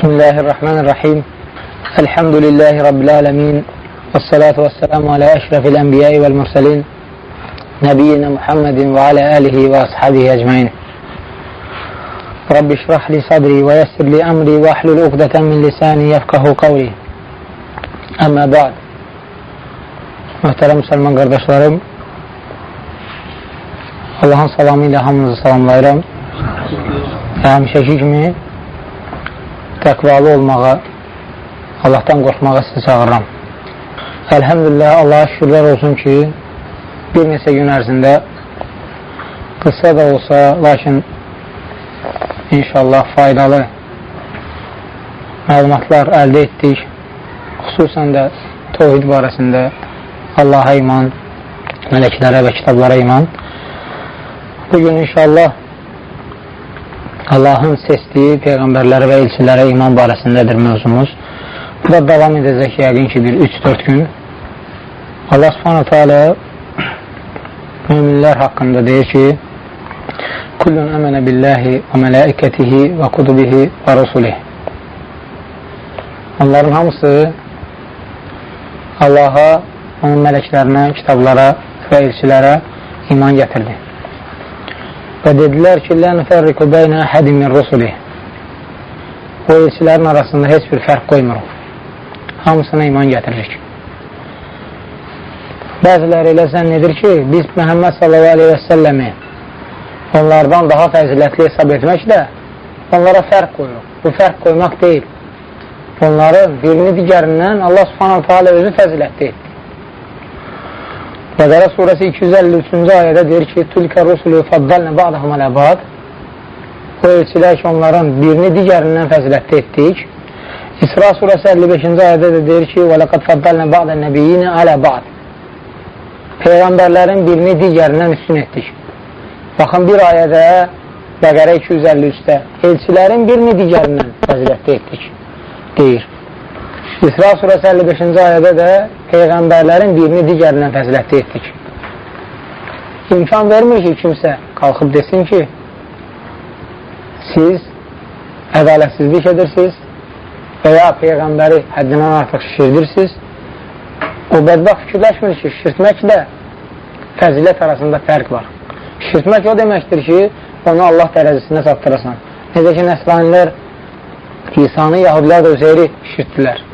بسم الله الرحمن الرحيم. الحمد لله رب العالمين والصلاة والسلام على أشرف الأنبياء والمرسلين نبينا محمد وعلى آله وأصحابه أجمعين. رب اشرح لي صدري ويسر لي أمري واحلل عقدة من لساني يفقه قولي. Əmmə bəd Möhtərəm müsəlman qardaşlarım Allahın salamı ilə hamınızı salamlayıram. Və həmişəki kimi təqvalı olmağa Allahdan qorxmağa sizi çağırıram Əlhəmdülillah Allaha şükürlər olsun ki bir neçə gün ərzində qısa da olsa lakin inşallah faydalı məlumatlar əldə etdik xüsusən də tohid barəsində Allaha iman, mələklərə və kitablara iman. Bugün inşallah Allahın seçdiyi peyğəmbərlərə və elçilərə iman barəsindədir mövzumuz. Bu da davam edəcək yəqin ki, bir 3-4 gün. Allah subhanahu teala müminlər haqqında deyir ki, Kullun əmənə billahi və mələikətihi və kutubihi və rusulih. Onların hamısı Allaha, onun mələklərinə, kitablara və elçilərə iman gətirdi. Və dedilər ki, lən fərriqu bəynə əhədi min rusulih. O elçilərin arasında heç bir fərq qoymuruq. Hamısına iman gətiririk. Bəziləri elə zənn edir ki, biz Məhəmməd sallallahu aleyhi və səlləmi onlardan daha fəzilətli hesab etməklə onlara fərq qoyuruq. Bu fərq qoymaq deyil. Onların birini digərindən Allah subhanahu teala özü fəzilətli etdi. Bəqərə surəsi 253-cü ayədə deyir ki, Tülkə rusulü faddalnə ba'dahum alə ba'd O elçilər ki, onların birini digərindən fəzilətli etdik. İsra surəsi 55-ci ayədə də deyir ki, və ləqad faddalnə ba'də nəbiyyini alə ba'd Peyğəmbərlərin birini digərindən üstün etdik. Baxın, bir ayədə Bəqərə 253-də elçilərin birini digərindən fəzilətli etdik deyir. İsra surəsi 55-ci ayədə də Peyğəmbərlərin birini digərindən fəzilətli etdik. İmkan vermir ki, kimsə qalxıb desin ki, siz ədalətsizlik edirsiniz və ya Peyğəmbəri həddindən artıq şişirdirsiniz. O bədbax fikirləşmir ki, şişirtməklə fəzilət arasında fərq var. Şişirtmək o deməkdir ki, onu Allah dərəcəsində çatdırasan. Necə ki, nəsranilər İsanı, Yahudilər də Üzeyri şirtdilər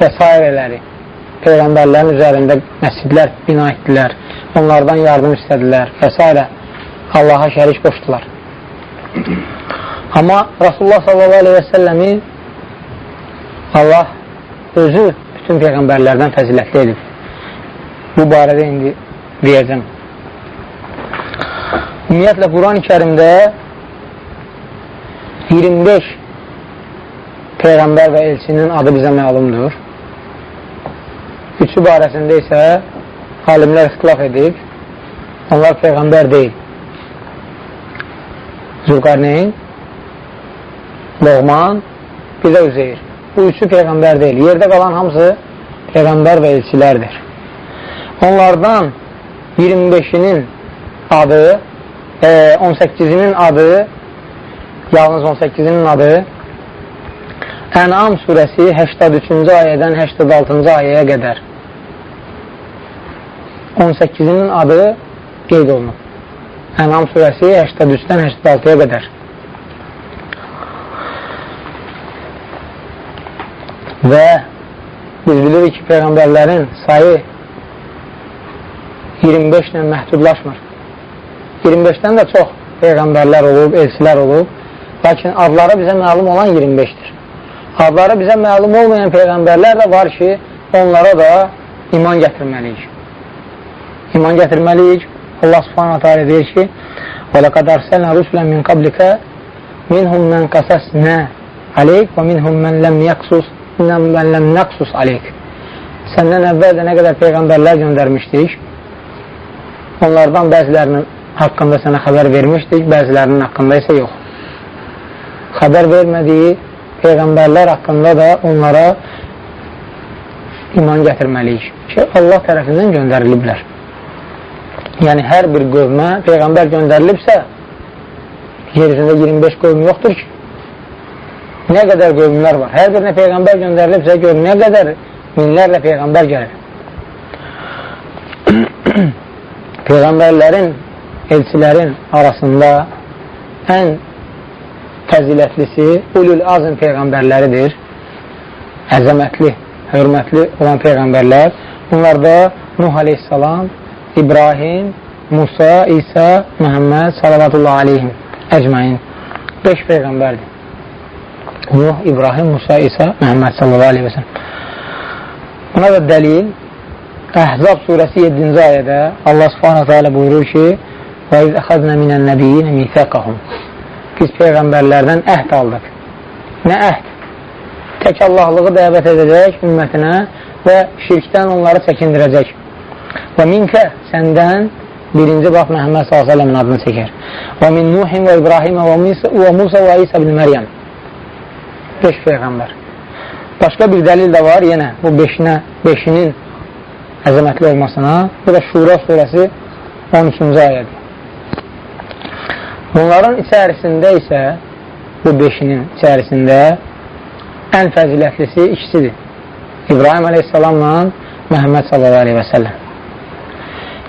və s. Peyğəmbərlərin üzərində məscidlər bina etdilər, onlardan yardım istədilər və s. Allaha şərik qoşdular. Amma Rasulullah s.a.v. Allah özü bütün Peyğəmbərlərdən fəzilətli edib. Bu barədə indi deyəcəm. Ümumiyyətlə, Quran-ı kərimdə 25 Peyğəmbər və elçinin adı bizə məlumdur. Üçü barəsində isə alimlər ixtilaf edib, onlar Peyğəmbər deyil. Zülqarneyn, Loğman, bir də Üzeyir. Bu üçü Peyğəmbər deyil. Yerdə qalan hamısı Peyğəmbər və elçilərdir. Onlardan 25-inin adı, e, 18-inin adı yalnız 18-nin adı Ənam surəsi 83-cü ayədən 86-cı ayəyə qədər 18-nin adı qeyd olunub. Ənam surəsi 83-dən 86-ya qədər. Və biz bilirik ki, Peyğəmbərlərin sayı 25 ilə məhdudlaşmır. 25-dən də çox Peyğəmbərlər olub, elçilər olub. Lakin adları bizə məlum olan 25-dir. Adları bizə məlum olmayan Peyğəmbərlər də var ki, onlara da iman gətirməliyik İman gətirməliyik. Allah subhanahu ta'ala deyir ki, وَلَقَدْ أَرْسَلْنَا رُسُلًا مِنْ قَبْلِكَ مِنْهُمْ مَنْ قَسَسْنَا عَلَيْكَ وَمِنْهُمْ مَنْ لَمْ يَقْسُسْ مَنْ لَمْ نَقْسُسْ عَلَيْكَ Səndən əvvəl də nə qədər Peyğəmbərlər göndərmişdik, onlardan bəzilərinin haqqında sənə xəbər vermişdik, bəzilərinin haqqında isə yox. Xəbər vermədiyi Peyğəmbərlər haqqında da onlara iman gətirməliyik ki, Allah tərəfindən göndəriliblər. Yəni, hər bir qövmə Peyğəmbər göndərilibsə, yeryüzündə 25 qövm yoxdur ki, Nə qədər qövmlər var. Hər birinə Peyğəmbər göndərilibsə gör, nə qədər minlərlə Peyğəmbər gəlir. Peyğəmbərlərin, elçilərin arasında ən fəzilətlisi ulul azm Peyğəmbərləridir. Əzəmətli, hörmətli olan Peyğəmbərlər. Bunlar da Nuh aleyhissalam, İbrahim, Musa, İsa, Məhəmməd salavatullah aleyhim əcməyin. Beş Peyğəmbərdir. Nuh, İbrahim, Musa, İsa, Məhəmməd sallallahu aleyhi və sələm. Buna da dəlil Əhzab surəsi 7-ci ayədə Allah subhanətə alə buyurur ki Və iz əxəznə minən nəbiyyin mithəqəhum Biz Peyğəmbərlərdən əhd aldıq. Nə əhd? Tək Allahlığı dəvət edəcək ümmətinə və şirkdən onları çəkindirəcək. Və minkə səndən birinci bax Məhəmməd s.ə.v-in adını çəkər. Və min Nuhin və İbrahimə və Musa və İsa bin Məryəm. Beş Peyğəmbər. Başqa bir dəlil də var, yenə bu beşinə, beşinin əzəmətli olmasına. Bu da Şura surəsi 13-cü ayədir. Bunların içərisində isə bu beşinin içərisində ən fəzilətlisi ikisidir. İbrahim əleyhissalamla Məhəmməd sallallahu aleyhi və səlləm.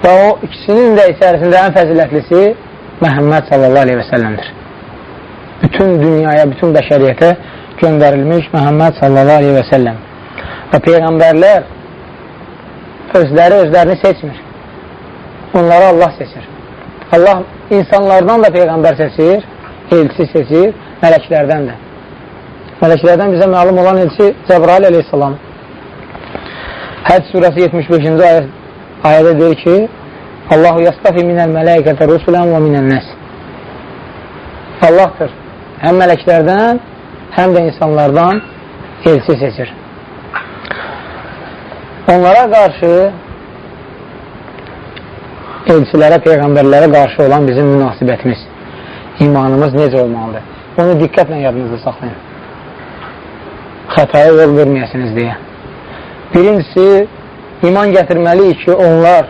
Və o ikisinin də içərisində ən fəzilətlisi Məhəmməd sallallahu aleyhi və səlləmdir. Bütün dünyaya, bütün bəşəriyyətə göndərilmiş Məhəmməd sallallahu aleyhi və səlləm. Və Peyğəmbərlər özləri özlərini seçmir. Onları Allah seçir. Allah insanlardan da Peyğəmbər seçir, elçi seçir, mələklərdən də. Mələklərdən bizə məlum olan elçi Cəbrail əleyhissalam. Həd surəsi 75-ci ayət, ayədə deyir ki, Allahu yastafi minəl mələikətə rusulən və minən nəs. Allahdır. Həm mələklərdən, həm də insanlardan elçi seçir. Onlara qarşı elçilərə, peyğəmbərlərə qarşı olan bizim münasibətimiz, imanımız necə olmalıdır? Onu diqqətlə yadınızda saxlayın. Xətaya yol verməyəsiniz deyə. Birincisi, iman gətirməliyik ki, onlar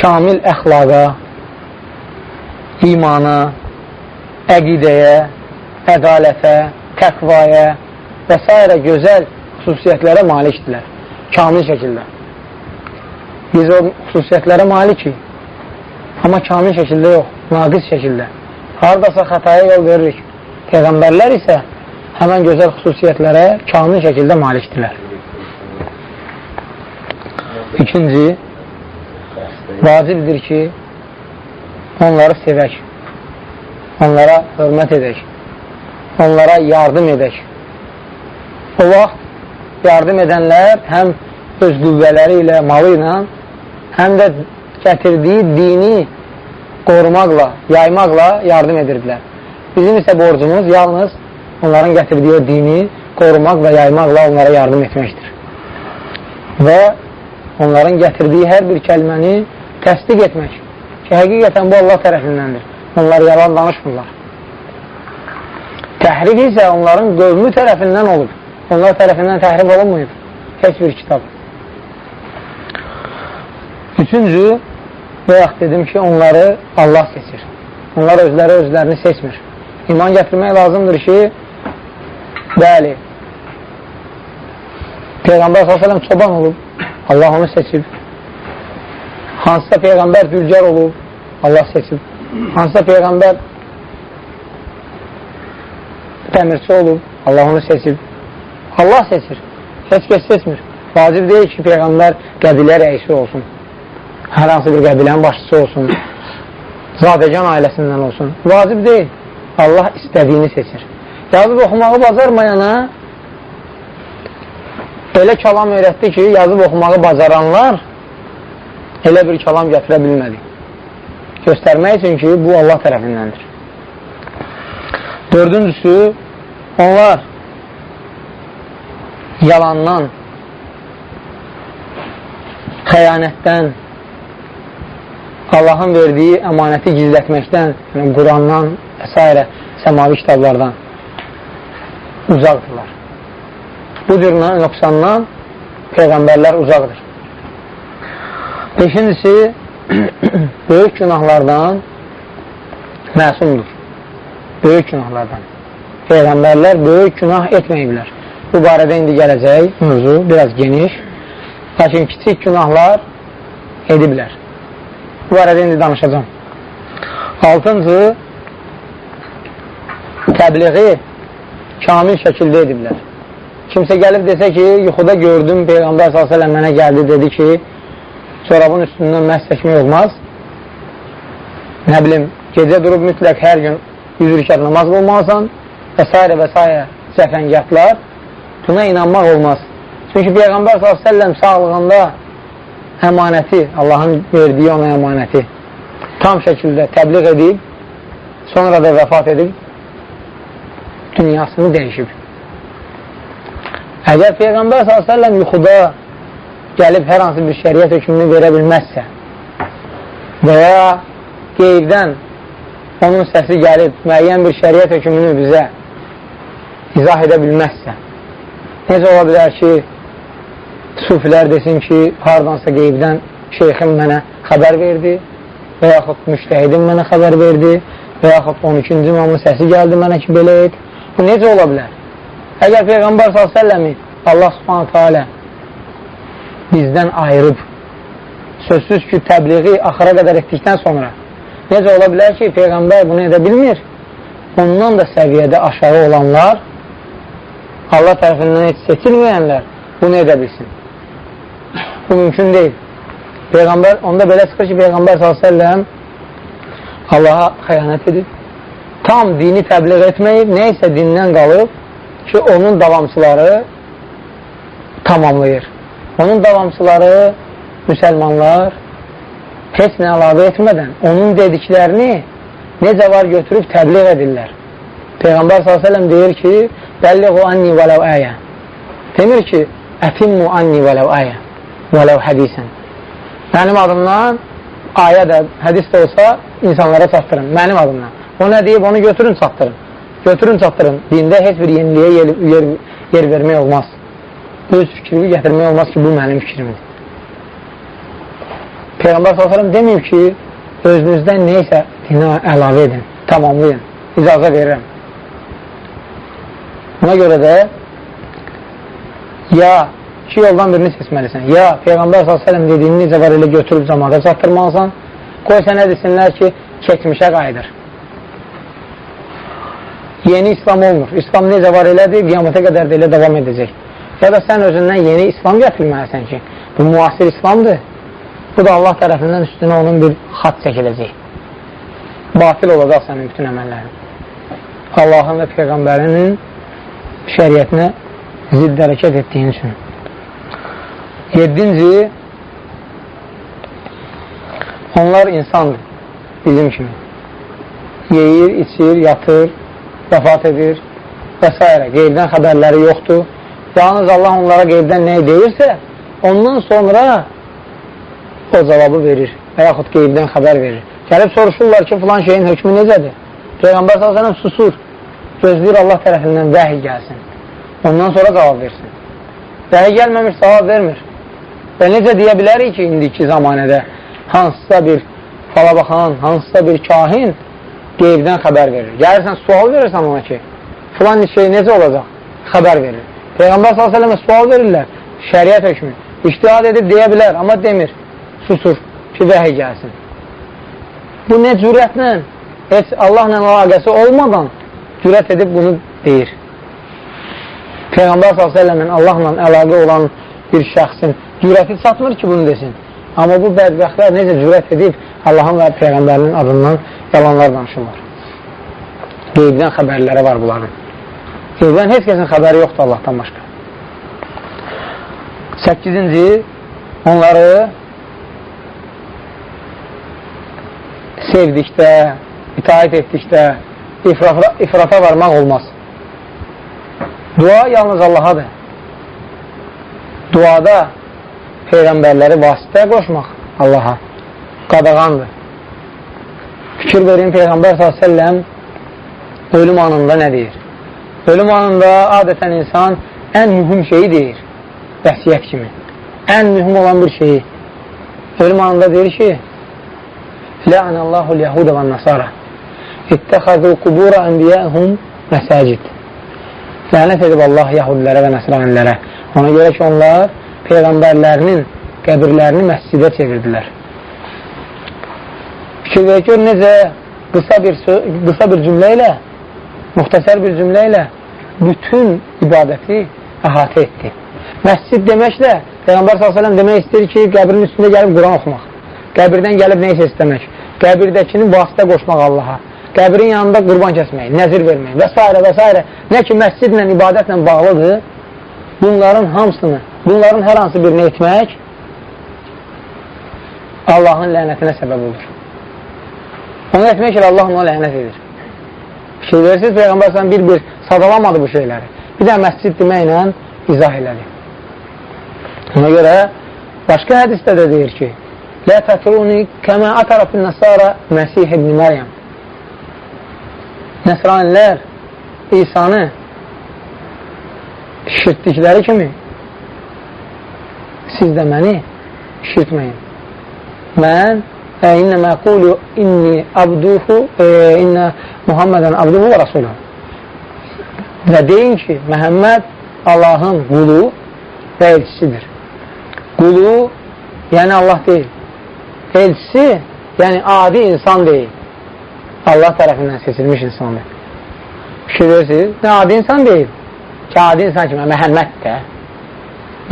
kamil əxlaqa, imana, əqidəyə, ədalətə, təqvaya və s. gözəl xüsusiyyətlərə malikdirlər. Kamil şəkildə. Biz o xüsusiyyətlərə malikik. Amma kamil şəkildə yox, naqis şəkildə. Haradasa xətaya yol veririk. Peyğəmbərlər isə həmən gözəl xüsusiyyətlərə kamil şəkildə malikdirlər. İkinci, vacibdir ki, onları sevək, onlara hörmət edək, onlara yardım edək. O vaxt yardım edənlər həm öz qüvvələri ilə, malı ilə, həm də gətirdiyi dini qorumaqla, yaymaqla yardım edirdilər. Bizim isə borcumuz yalnız onların gətirdiyi dini qorumaq və yaymaqla onlara yardım etməkdir. Və onların gətirdiyi hər bir kəlməni təsdiq etmək ki, həqiqətən bu Allah tərəfindəndir. Onlar yalan danışmırlar. Təhrif isə onların qövmü tərəfindən olub. Onlar tərəfindən təhrif olunmayıb. Heç bir kitab. Üçüncü, bayaq dedim ki, onları Allah seçir. Onlar özləri özlərini seçmir. İman gətirmək lazımdır ki, bəli, Peyğəmbər s.ə.v çoban olub, Allah onu seçib. Hansısa Peyğəmbər dülgər olub, Allah seçib. Hansısa Peyğəmbər təmirçi olub, Allah onu seçib. Allah seçir. Heç kəs seçmir. Vacib deyil ki, Peyğəmbər qəbilə rəisi olsun. Hər hansı bir qəbilənin başçısı olsun. Zadəgan ailəsindən olsun. Vacib deyil. Allah istədiyini seçir. Yazıb oxumağı bacarmayana elə kəlam öyrətdi ki, yazıb oxumağı bacaranlar elə bir kəlam gətirə bilmədi. Göstərmək üçün ki, bu Allah tərəfindəndir. Dördüncüsü, onlar yalandan, xəyanətdən, Allahın verdiyi əmanəti gizlətməkdən, yəni Qurandan və s. səmavi kitablardan uzaqdırlar. Bu cür nöqsandan Peyğəmbərlər uzaqdır. Beşincisi, böyük günahlardan məsumdur. böyük günahlardan. Peyğəmbərlər böyük günah etməyiblər. Bu barədə indi gələcək mövzu, biraz geniş. Lakin kiçik günahlar ediblər. Bu barədə indi danışacağım. Altıncı, təbliği kamil şəkildə ediblər. Kimsə gəlib desə ki, yuxuda gördüm, Peyğəmbər s.ə.v mənə gəldi, dedi ki, çorabın üstündən məhz çəkmək olmaz. Nə bilim, gecə durub mütləq hər gün 100 rükət namaz qılmalısan və s. və s. cəfəngətlər buna inanmaq olmaz. Çünki Peyğəmbər s.ə.v sağlığında əmanəti, Allahın verdiyi ona əmanəti tam şəkildə təbliğ edib, sonra da vəfat edib, dünyasını dəyişib. Əgər Peyğəmbər s.ə.v yuxuda gəlib hər hansı bir şəriət hökmünü verə bilməzsə və ya qeybdən onun səsi gəlib müəyyən bir şəriət hökmünü bizə izah edə bilməzsə necə ola bilər ki sufilər desin ki hardansa qeybdən şeyxim mənə xəbər verdi və yaxud müştəhidim mənə xəbər verdi və yaxud 12-ci imamın səsi gəldi mənə ki belə et. Bu necə ola bilər əgər Peyğəmbər s.ə.v-i Allah subhanətə alə bizdən ayırıb sözsüz ki təbliği axıra qədər etdikdən sonra necə ola bilər ki Peyğəmbər bunu edə bilmir ondan da səviyyədə aşağı olanlar Allah tərəfindən heç seçilməyənlər bunu edə bilsin. Bu mümkün deyil. Peyğəmbər, onda belə çıxır ki, Peyğəmbər s.ə.v Allaha xəyanət edib, tam dini təbliğ etməyib, nə isə dindən qalıb ki, onun davamçıları tamamlayır. Onun davamçıları müsəlmanlar heç nə əlavə etmədən onun dediklərini necə var götürüb təbliğ edirlər. Peyğəmbər s.ə.v deyir ki, Bəlliğu anni vələv əyə. Demir ki, ətimmu anni vələv əyə, vələv hədisən. Mənim adımdan ayə də, hədis də olsa insanlara çatdırın, mənim adımdan. O nə deyib, onu götürün, çatdırın. Götürün, çatdırın. Dində heç bir yeniliyə yer, yer, yer vermək olmaz. Öz fikrimi gətirmək olmaz ki, bu mənim fikrimdir. Peyğəmbər s.ə.v deməyib ki, özünüzdən neysə dinə əlavə edin, tamamlayın, icazə verirəm. Buna görə də ya iki yoldan birini seçməlisən. Ya Peyğəmbər s.ə.v dediyini necə var elə götürüb cəmaata çatdırmalısan. Qoy sənə desinlər ki, keçmişə qayıdır. Yeni İslam olmur. İslam necə var elədir, qiyamata qədər də elə davam edəcək. Ya da sən özündən yeni İslam gətirməlisən ki, bu müasir İslamdır. Bu da Allah tərəfindən üstünə onun bir xat çəkiləcək. Batil olacaq sənin bütün əməllərin. Allahın və Peyğəmbərinin şəriətinə zidd hərəkət etdiyin üçün. Yedinci, onlar insandır, bizim kimi. Yeyir, içir, yatır, vəfat edir və s. Qeybdən xəbərləri yoxdur. Yalnız Allah onlara qeybdən nə deyirsə, ondan sonra o cavabı verir və yaxud qeybdən xəbər verir. Gəlib soruşurlar ki, filan şeyin hökmü necədir? Peyğəmbər s.ə.v susur gözləyir Allah tərəfindən vəhiy gəlsin. Ondan sonra cavab versin. Vəhiy gəlməmiş cavab vermir. Və necə deyə bilərik ki, indiki zamanədə hansısa bir falabaxan, hansısa bir kahin qeybdən xəbər verir. Gəlirsən, sual verirsən ona ki, filan şey necə olacaq? Xəbər verir. Peyğəmbər s.ə.və sual verirlər, şəriət hökmü. İştihad edib deyə bilər, amma demir, susur ki, vəhiy gəlsin. Bu nə cürətlə, heç Allahla əlaqəsi olmadan cürət edib bunu deyir. Peyğəmbər s.ə.v-in Allahla əlaqə olan bir şəxsin cürəti çatmır ki, bunu desin. Amma bu bədbəxtlər necə cürət edib Allahın və Peyğəmbərinin adından yalanlar danışırlar. Qeybdən xəbərləri var bunların. Qeybdən heç kəsin xəbəri yoxdur Allahdan başqa. 8-ci onları sevdikdə, itaət etdikdə, ifrata, ifrata varmaq olmaz. Dua yalnız Allahadır. Duada Peyğəmbərləri vasitə qoşmaq Allaha qadağandır. Fikir verin Peyğəmbər s.ə.v ölüm anında nə deyir? Ölüm anında adətən insan ən mühüm şeyi deyir, vəsiyyət kimi. Ən mühüm olan bir şeyi. Ölüm anında deyir ki, Lə'ənəllahul yəhudə və nasara İttəxəzu qubura ənbiyəhum məsəcid. Lənət edib Allah yahudilərə və nəsranilərə. Ona görə ki, onlar peyğəmbərlərinin qəbirlərini məscidə çevirdilər. Fikir verir gör necə qısa bir, qısa bir cümlə ilə, muxtəsər bir cümlə ilə bütün ibadəti əhatə etdi. Məscid deməklə Peyğəmbər s.ə.v demək istəyir ki, qəbrin üstündə gəlib Quran oxumaq, qəbirdən gəlib neysə istəmək, qəbirdəkini vasitə qoşmaq Allaha, qəbrin yanında qurban kəsmək, nəzir vermək və s. və s. Nə ki, məscidlə, ibadətlə bağlıdır, bunların hamısını, bunların hər hansı birini etmək Allahın lənətinə səbəb olur. Onu etmək ilə Allah ona lənət edir. Şey verirsiniz, Peyğəmbər sən bir-bir sadalamadı bu şeyləri. Bir də məscid deməklə izah elədi. Ona görə başqa hədisdə də deyir ki, Lə tətruni kəmə atarafin nəsara Məsih ibn Məryəm. Nəsranilər İsanı şirtdikləri kimi siz də məni şirtməyin. Mən innə məqulu inni abduhu innə Muhammedən abduhu və rasulun. Və deyin ki, Məhəmməd Allahın qulu və elçisidir. Qulu, yəni Allah deyil. Elçisi, yəni adi insan deyil. Allah tərəfindən seçilmiş insandır. Fikir verirsiniz, nə adi insan deyil. Ki, adi insan kimi, Məhəmməd də.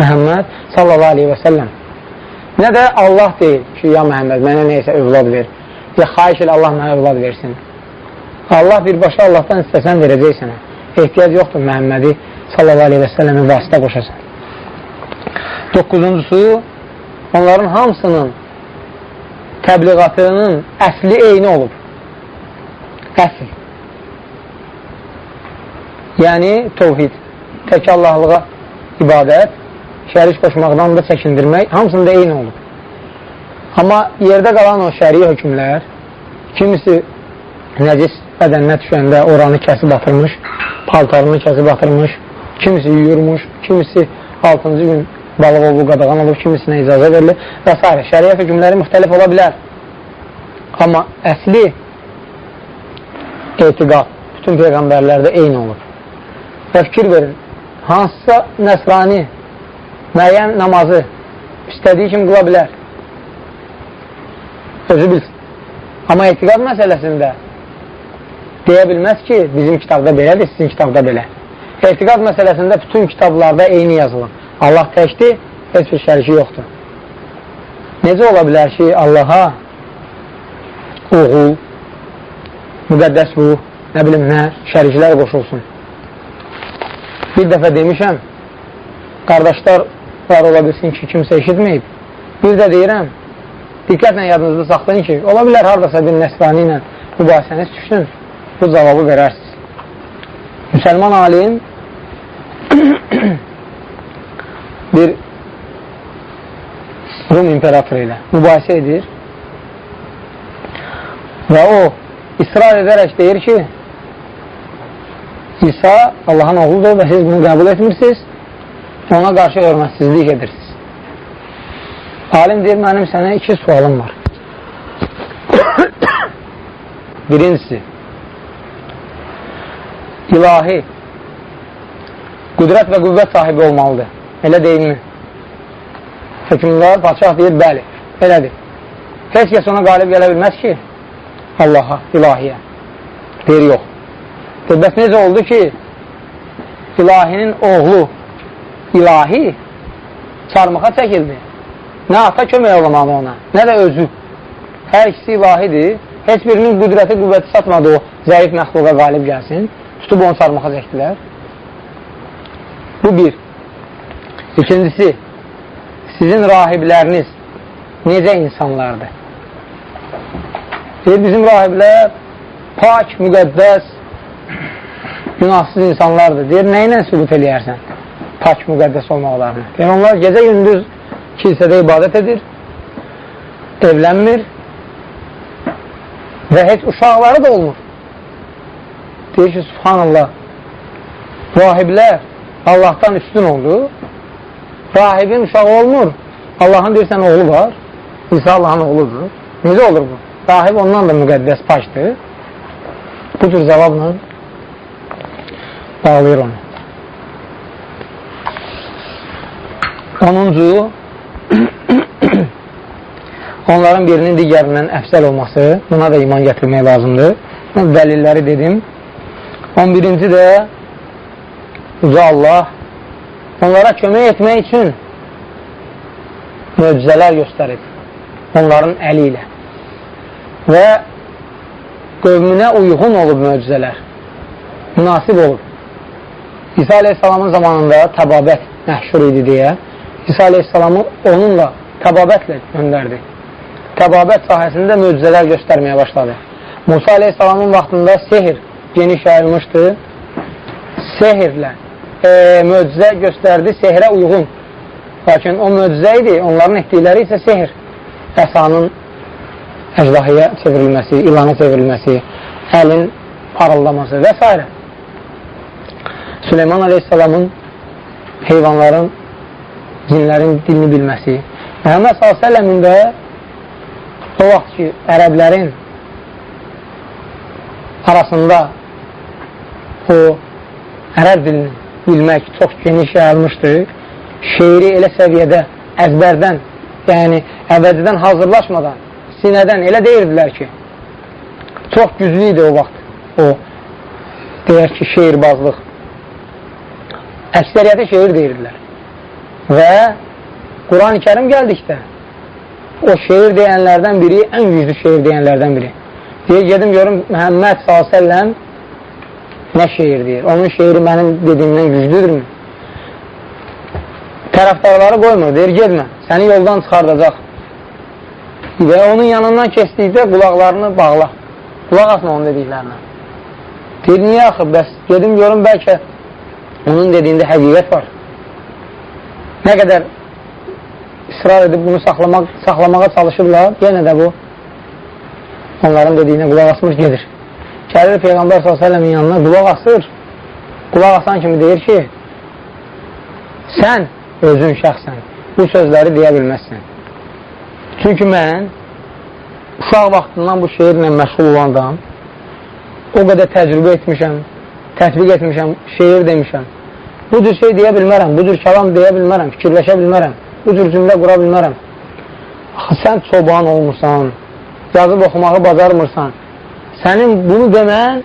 Məhəmməd sallallahu aleyhi və səlləm. Nə də Allah deyil ki, ya Məhəmməd, mənə neysə övlad ver. Ya xayiş elə Allah mənə övlad versin. Allah birbaşa Allahdan istəsən verəcək sənə. Ehtiyac yoxdur Məhəmmədi sallallahu aleyhi və səlləmin vasitə qoşasan. Doqquzuncusu, onların hamısının təbliğatının əsli eyni olub. Əsl. Yəni, tovhid, tək Allahlığa ibadət, şərik qoşmaqdan da çəkindirmək, hamısında eyni olub. Amma yerdə qalan o şəri hökmlər, kimisi nəcis bədəninə düşəndə oranı kəsib atırmış, paltarını kəsib atırmış, kimisi yuyurmuş, kimisi 6-cı gün balıq olub, qadağan olub, kimisinə icazə verilir və s. Şəriət hükümləri müxtəlif ola bilər. Amma əsli etiqat bütün peyğəmbərlərdə eyni olur. Və fikir verin, hansısa nəsrani müəyyən namazı istədiyi kimi qıla bilər. Özü bilsin. Amma etiqad məsələsində deyə bilməz ki, bizim kitabda belədir, sizin kitabda belə. Etiqad məsələsində bütün kitablarda eyni yazılır. Allah təkdir, heç bir şəriki yoxdur. Necə ola bilər ki, Allaha oğul, müqəddəs ruh, nə bilim nə, şəriklər qoşulsun. Bir dəfə demişəm, qardaşlar var ola bilsin ki, kimsə eşitməyib. Bir də deyirəm, diqqətlə yadınızda saxlayın ki, ola bilər haradasa bir nəsrani ilə mübahisəniz düşsün, bu cavabı verərsiniz. Müsəlman alim bir Rum imperatoru ilə mübahisə edir və o israr edərək deyir ki İsa Allahın oğludur və siz bunu qəbul etmirsiniz ona qarşı hörmətsizlik edirsiniz alim deyir mənim sənə iki sualım var birincisi ilahi qüdrət və qüvvət sahibi olmalıdır Elə deyilmi? Hökümdar, patşah deyir, bəli, belədir. Heç kəs ona qalib gələ bilməz ki, Allaha, ilahiyə. Deyir, yox. Deyir, bəs necə oldu ki, ilahinin oğlu, ilahi, çarmıxa çəkildi. Nə ata kömək olamadı ona, nə də özü. Hər ikisi ilahidir. Heç birinin qüdrəti, qüvvəti satmadı o zəif məxluqa qalib gəlsin. Tutub onu çarmıxa çəkdilər. Bu bir. İkincisi, sizin rahibləriniz necə insanlardır? Deyir, bizim rahiblər pak, müqəddəs, günahsız insanlardır. Deyir, nə ilə sübut eləyərsən? Pak, müqəddəs olmaqlarını. Deyir, onlar gecə gündüz kilsədə ibadət edir, evlənmir və heç uşaqları da olmur. Deyir ki, subhanallah, rahiblər Allahdan üstün oldu, rahibin uşağı olmur. Allahın deyirsən oğlu var. İsa Allahın oğludur. Necə olur bu? Rahib ondan da müqəddəs paçdır. bu cür cavabla bağlayır onu. Onuncu, onların birinin digərindən əfsəl olması, buna da iman gətirmək lazımdır. Dəlilləri dedim. 11-ci də Uca Allah onlara kömək etmək üçün möcüzələr göstərib onların əli ilə və qövmünə uyğun olub möcüzələr münasib olub İsa aleyhissalamın zamanında təbabət məhşur idi deyə İsa aleyhissalamı onunla təbabətlə göndərdi. Təbabət sahəsində möcüzələr göstərməyə başladı. Musa aleyhissalamın vaxtında sehir geniş yayılmışdı. Sehirlə e, möcüzə göstərdi sehirə uyğun. Lakin o möcüzə idi onların etdikləri isə sehir əsanın əcdahiyə çevrilməsi, ilana çevrilməsi, əlin parıldaması və s. Süleyman Aleyhisselamın heyvanların, cinlərin dilini bilməsi. Məhəmməd s.ə.v-in də o vaxt ki, ərəblərin arasında o ərəb dilini bilmək çox geniş yayılmışdır. Şeiri elə səviyyədə əzbərdən yəni əvvəlcədən hazırlaşmadan sinədən elə deyirdilər ki, çox güclü idi o vaxt o deyək ki, şeirbazlıq. Əksəriyyəti şeir deyirdilər. Və Quran-ı kərim gəldikdə o şeir deyənlərdən biri, ən güclü şeir deyənlərdən biri. Deyir, gedim görüm Məhəmməd s.ə.v nə şeir deyir. Onun şeiri mənim dediyimdən güclüdürmü? Tərəfdarları qoymur, deyir, gedmə səni yoldan çıxardacaq və onun yanından keçdikdə qulaqlarını bağla. Qulaq asma onun dediklərinə. Deyir, niyə axı? Bəs gedim görüm, bəlkə onun dediyində həqiqət var. Nə qədər israr edib bunu saxlamaq, saxlamağa çalışırlar, yenə də bu onların dediyinə qulaq asmır, gedir. Gəlir Peyğəmbər s.ə.v-in yanına qulaq asır. Qulaq asan kimi deyir ki, sən özün şəxsən bu sözləri deyə bilməzsən. Çünki mən uşaq vaxtından bu şeirlə məşğul olandan o qədər təcrübə etmişəm, tətbiq etmişəm, şeir demişəm. Bu cür şey deyə bilmərəm, bu cür kəlam deyə bilmərəm, fikirləşə bilmərəm, bu cür cümlə qura bilmərəm. Axı, sən çoban olmursan, yazıb oxumağı bacarmırsan, sənin bunu demən,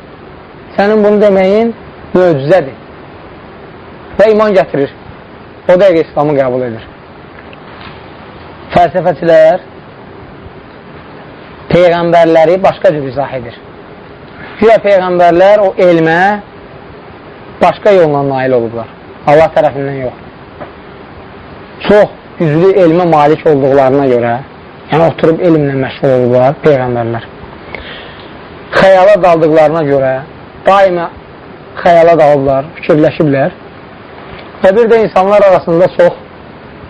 sənin bunu deməyin möcüzədir və iman gətirir. O dəqiqə İslamı qəbul edir fəlsəfəçilər Peyğəmbərləri başqa cür izah edir. Güya Peyğəmbərlər o elmə başqa yolla nail olublar. Allah tərəfindən yox. Çox güclü elmə malik olduqlarına görə, yəni oturub elmlə məşğul olublar Peyğəmbərlər. Xəyala daldıqlarına görə daima xəyala dalıblar, fikirləşiblər və bir də insanlar arasında çox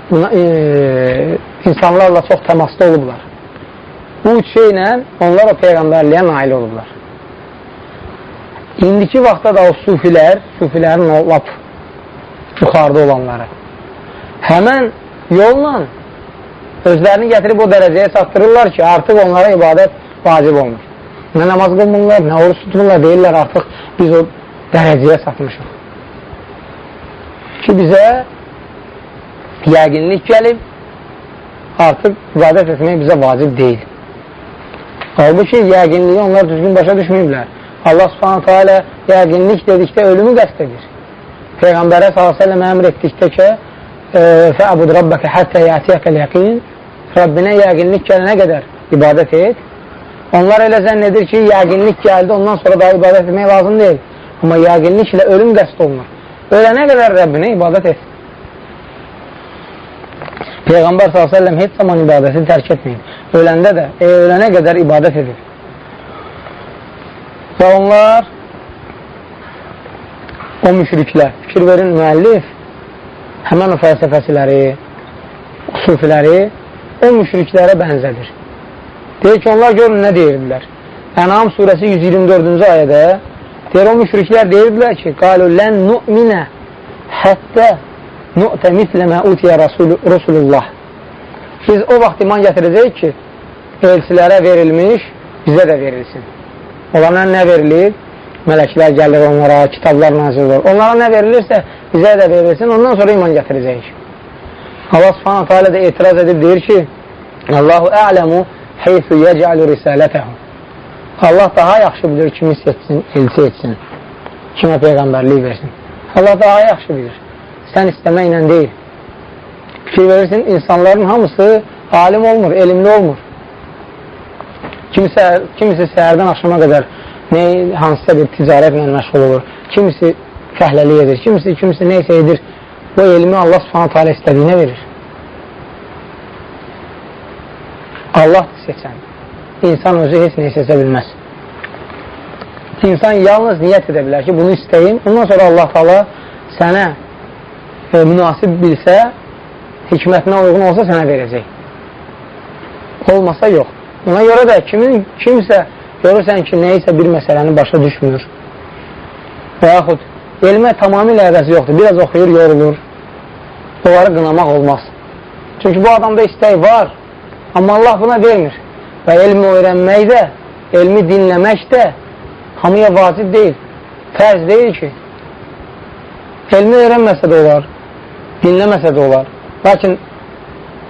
buna, e, insanlarla çox təmasda olublar. Bu üç şeylə onlar o Peyğəmbərliyə nail olublar. İndiki vaxtda da o sufilər, sufilərin o lap yuxarıda olanları həmən yolla özlərini gətirib o dərəcəyə çatdırırlar ki, artıq onlara ibadət vacib olmur. Nə namaz qılmırlar, nə oruç tutmurlar, deyirlər artıq biz o dərəcəyə çatmışıq. Ki, bizə yəqinlik gəlib, artıq ibadət etmək bizə vacib deyil. Halbuki yəqinliyi onlar düzgün başa düşməyiblər. Allah subhanətə alə yəqinlik dedikdə ölümü qəst edir. Peyğəmbərə s.ə.v əmr etdikdə ki, fəabud rabbəkə həttə yətiyəkəl yəqin Rəbbinə yəqinlik gələnə qədər ibadət et. Onlar elə zənn edir ki, yəqinlik gəldi, ondan sonra daha ibadət etmək lazım deyil. Amma yəqinlik ilə ölüm qəst olunur. Ölənə qədər Rəbbinə ibadət et. Peyğəmbər s.ə.v heç zaman ibadəti tərk etməyib. Öləndə də, e, ölənə qədər ibadət edir. Və onlar o müşriklər, fikir verin müəllif, həmən o fəlsəfəsiləri, sufiləri o müşriklərə bənzədir. Deyir ki, onlar görün nə deyirdilər. Ənam surəsi 124-cü ayədə deyir, o müşriklər deyirdilər ki, qalu lən nu'minə həttə nu'tə misləmə utiyə Rasulullah. Biz o vaxt iman gətirəcəyik ki, elçilərə verilmiş, bizə də verilsin. Onlara nə verilir? mələklər gəlir onlara, kitablar nazil olur. Onlara nə verilirsə, bizə də verilsin, ondan sonra iman gətirəcəyik. Allah subhanahu teala da etiraz edib deyir ki, Allahu a'ləmu heysu yəcəlu risalətəhu. Allah daha yaxşı bilir kimi seçsin, elçi etsin, kimə peyğəmbərlik versin. Allah daha yaxşı bilir. Sən istəməklə deyil. Fikir verirsin, insanların hamısı alim olmur, elmli olmur. Kimisi, kimisi səhərdən axşama qədər nə, hansısa bir ticarətlə məşğul olur, kimisi fəhləlik edir, kimisi, kimisi neysə edir. Bu elmi Allah subhanətə alə istədiyinə verir. Allah seçən. İnsan özü heç nə seçə bilməz. İnsan yalnız niyyət edə bilər ki, bunu istəyim. Ondan sonra Allah tala sənə e, münasib bilsə, hikmətinə uyğun olsa sənə verəcək. Olmasa yox. Ona görə də kimin, kimsə görürsən ki, neysə bir məsələni başa düşmür və yaxud elmə tamamilə əvəzi yoxdur. Biraz oxuyur, yorulur. Onları qınamaq olmaz. Çünki bu adamda istək var, amma Allah buna vermir. Və elmi öyrənmək də, elmi dinləmək də hamıya vacib deyil. Fərz deyil ki, elmi öyrənməsə də olar, dinləməsə də olar. Lakin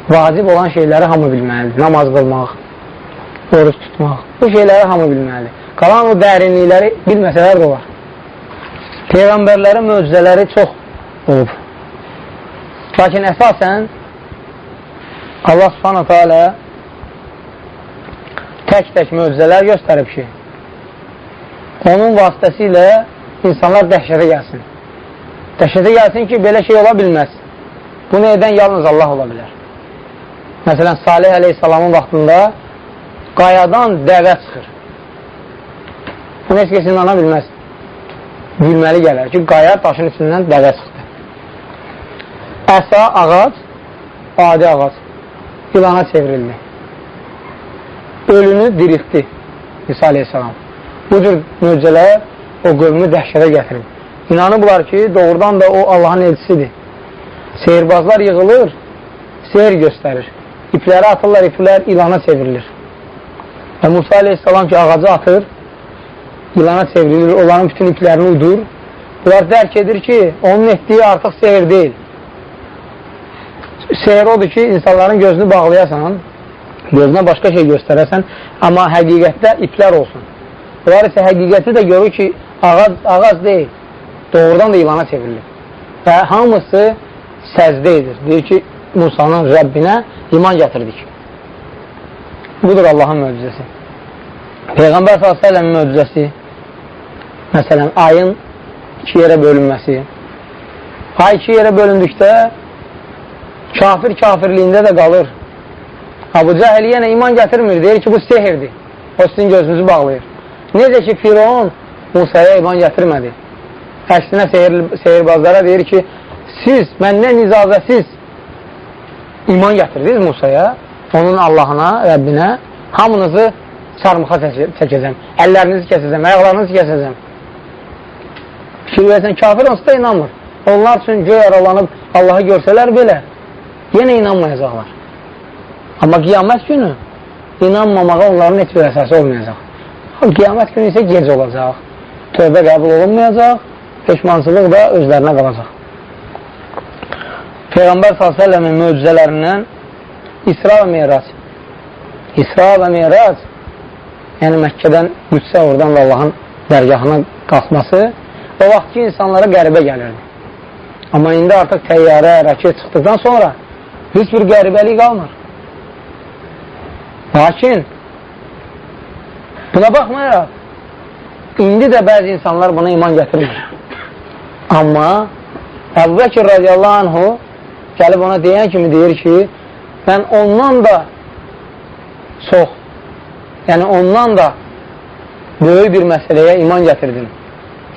vacib olan şeyləri hamı bilməlidir. Namaz qılmaq, oruç tutmaq. Bu şeyləri hamı bilməlidir. Qalan o dərinlikləri bilməsələr də olar. Peyğəmbərlərin möcüzələri çox olub. Lakin əsasən Allah subhanətə alə tək-tək möcüzələr göstərib ki, onun vasitəsilə insanlar dəhşətə gəlsin. Dəhşətə gəlsin ki, belə şey ola bilməz. Bunu edən yalnız Allah ola bilər. Məsələn, Salih əleyhissalamın vaxtında qayadan dəvə çıxır. Bunu heç kəs inana bilməz. Gülməli gələr ki, qaya daşın içindən dəvə çıxdı. Əsa ağac, adi ağac ilana çevrildi. Ölünü diriltdi İsa aleyhissalam. Bu cür möcüzələr o qövmü dəhşətə gətirir. İnanıblar ki, doğrudan da o Allahın elçisidir. Seyirbazlar yığılır, seyir göstərir. İpləri atırlar, iplər ilana çevrilir. Və Musa aleyhissalam ki, ağacı atır, ilana çevrilir, onların bütün iplərini uydur. Bunlar dərk edir ki, onun etdiyi artıq seyir deyil. Seyir odur ki, insanların gözünü bağlayasan, gözünə başqa şey göstərəsən, amma həqiqətdə iplər olsun. Bunlar isə həqiqəti də görür ki, ağac, ağac deyil, doğrudan da ilana çevrilir. Və hamısı səzdə edir. Deyir ki, Musanın Rəbbinə iman gətirdik. Budur Allahın möcüzəsi. Peyğəmbər s.ə.v möcüzəsi, məsələn, ayın iki yerə bölünməsi. Ay iki yerə bölündükdə kafir kafirliyində də qalır. Abu Cəhəl yenə iman gətirmir, deyir ki, bu sehirdir. O sizin gözünüzü bağlayır. Necə ki, Firon Musaya iman gətirmədi. Əksinə sehir, sehirbazlara deyir ki, siz məndən icazəsiz iman gətirdiniz Musaya, onun Allahına, Rəbbinə, hamınızı çarmıxa çəkəcəm, əllərinizi kəsəcəm, ayaqlarınızı kəsəcəm. Fikir versən, kafir onsuz da inanmır. Onlar üçün göy aralanıb Allahı görsələr belə, yenə inanmayacaqlar. Amma qiyamət günü inanmamağa onların heç bir əsası olmayacaq. Qiyamət günü isə gec olacaq. Tövbə qəbul olunmayacaq, peşmansılıq da özlərinə qalacaq. Peyğəmbər s.ə.v-in möcüzələrindən İsra və Meyrac. İsra və Meyrac, yəni Məkkədən Qüdsə oradan da Allahın dərgahına qalxması o vaxt ki, insanlara qəribə gəlirdi. Amma indi artıq təyyarə, raket çıxdıqdan sonra heç bir qəribəlik qalmır. Lakin buna baxmayaraq indi də bəzi insanlar buna iman gətirmir. Amma Əbu Bəkir radiyallahu anhu gəlib ona deyən kimi deyir ki, mən ondan da çox, yəni ondan da böyük bir məsələyə iman gətirdim.